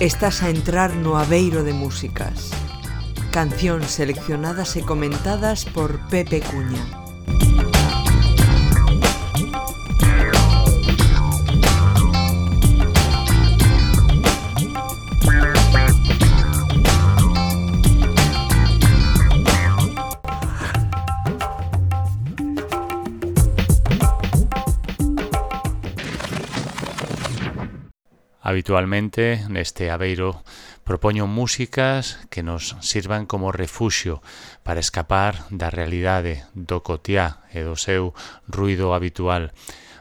Estás a entrar no Aveiro de Músicas. Cancións seleccionadas e comentadas por Pepe Cuña. Habitualmente neste Aveiro propoño músicas que nos sirvan como refuxio para escapar da realidade do cotiá e do seu ruido habitual.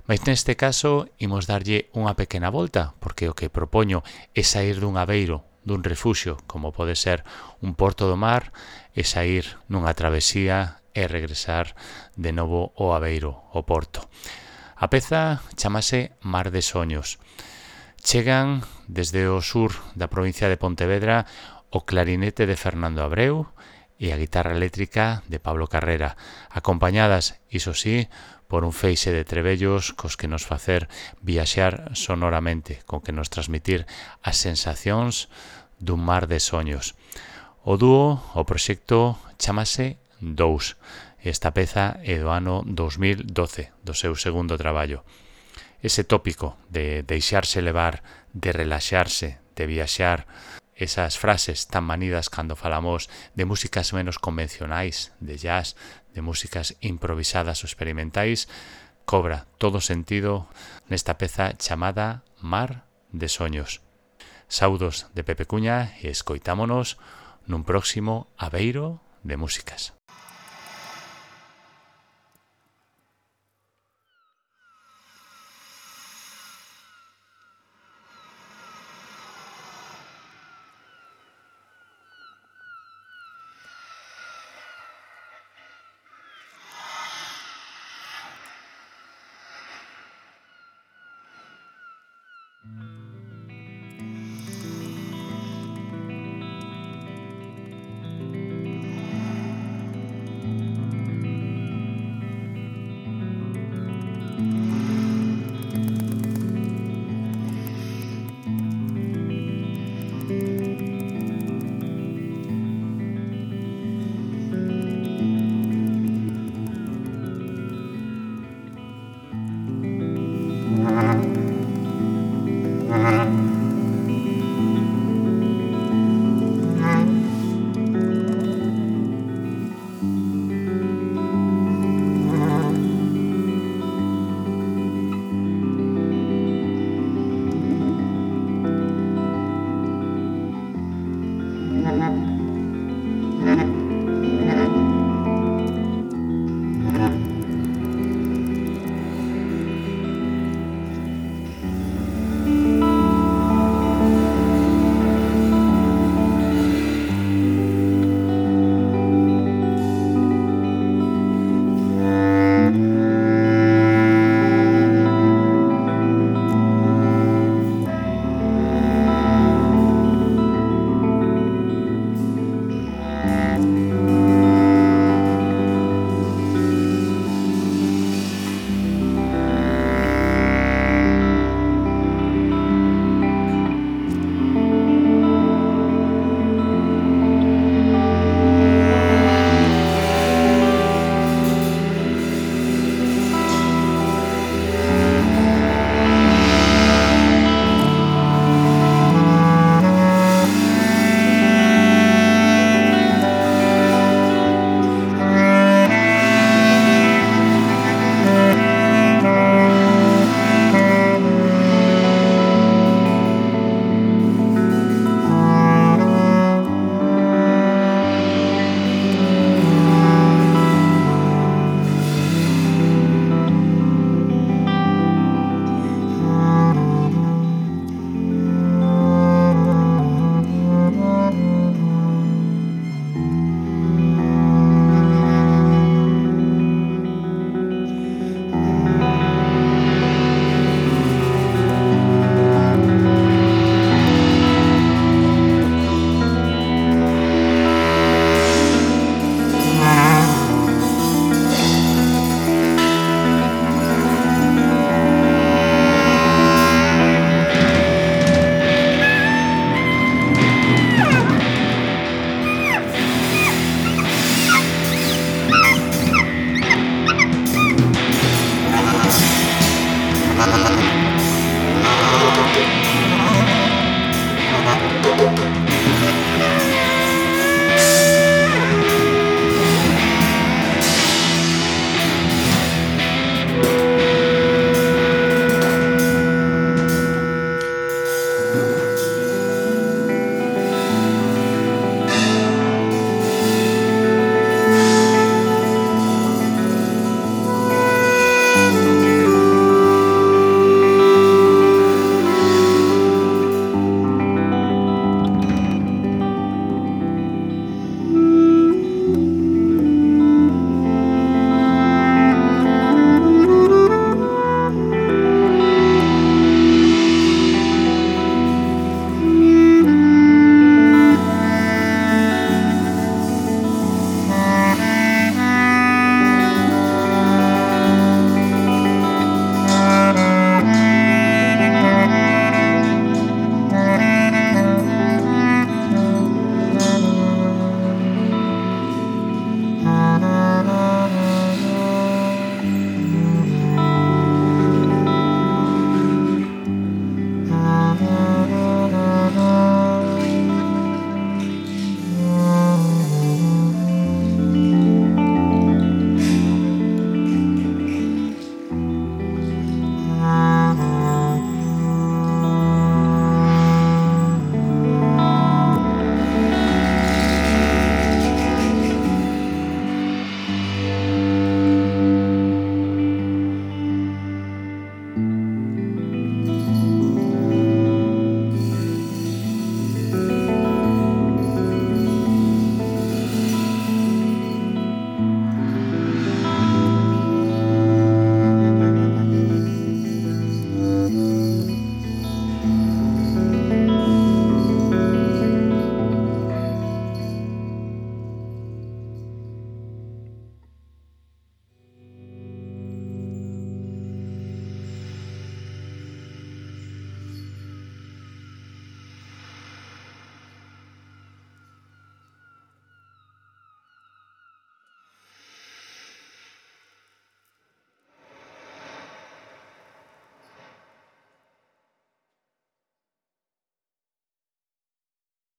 Mas neste caso imos darlle unha pequena volta, porque o que propoño é sair dun Aveiro, dun refuxio, como pode ser un porto do mar, e sair nunha travesía e regresar de novo ao Aveiro, ao porto. A peza chamase Mar de Soños. Chegan desde o sur da provincia de Pontevedra o clarinete de Fernando Abreu e a guitarra eléctrica de Pablo Carrera, acompañadas, iso sí, por un feixe de trebellos cos que nos facer viaxar sonoramente, con que nos transmitir as sensacións dun mar de soños. O dúo, o proxecto, chamase Dous. Esta peza é do ano 2012, do seu segundo traballo ese tópico de deixarse levar, de relaxarse, de viaxar, esas frases tan manidas cando falamos de músicas menos convencionais, de jazz, de músicas improvisadas ou experimentais, cobra todo sentido nesta peza chamada Mar de Soños. Saudos de Pepe Cuña e escoitámonos nun próximo Aveiro de Músicas.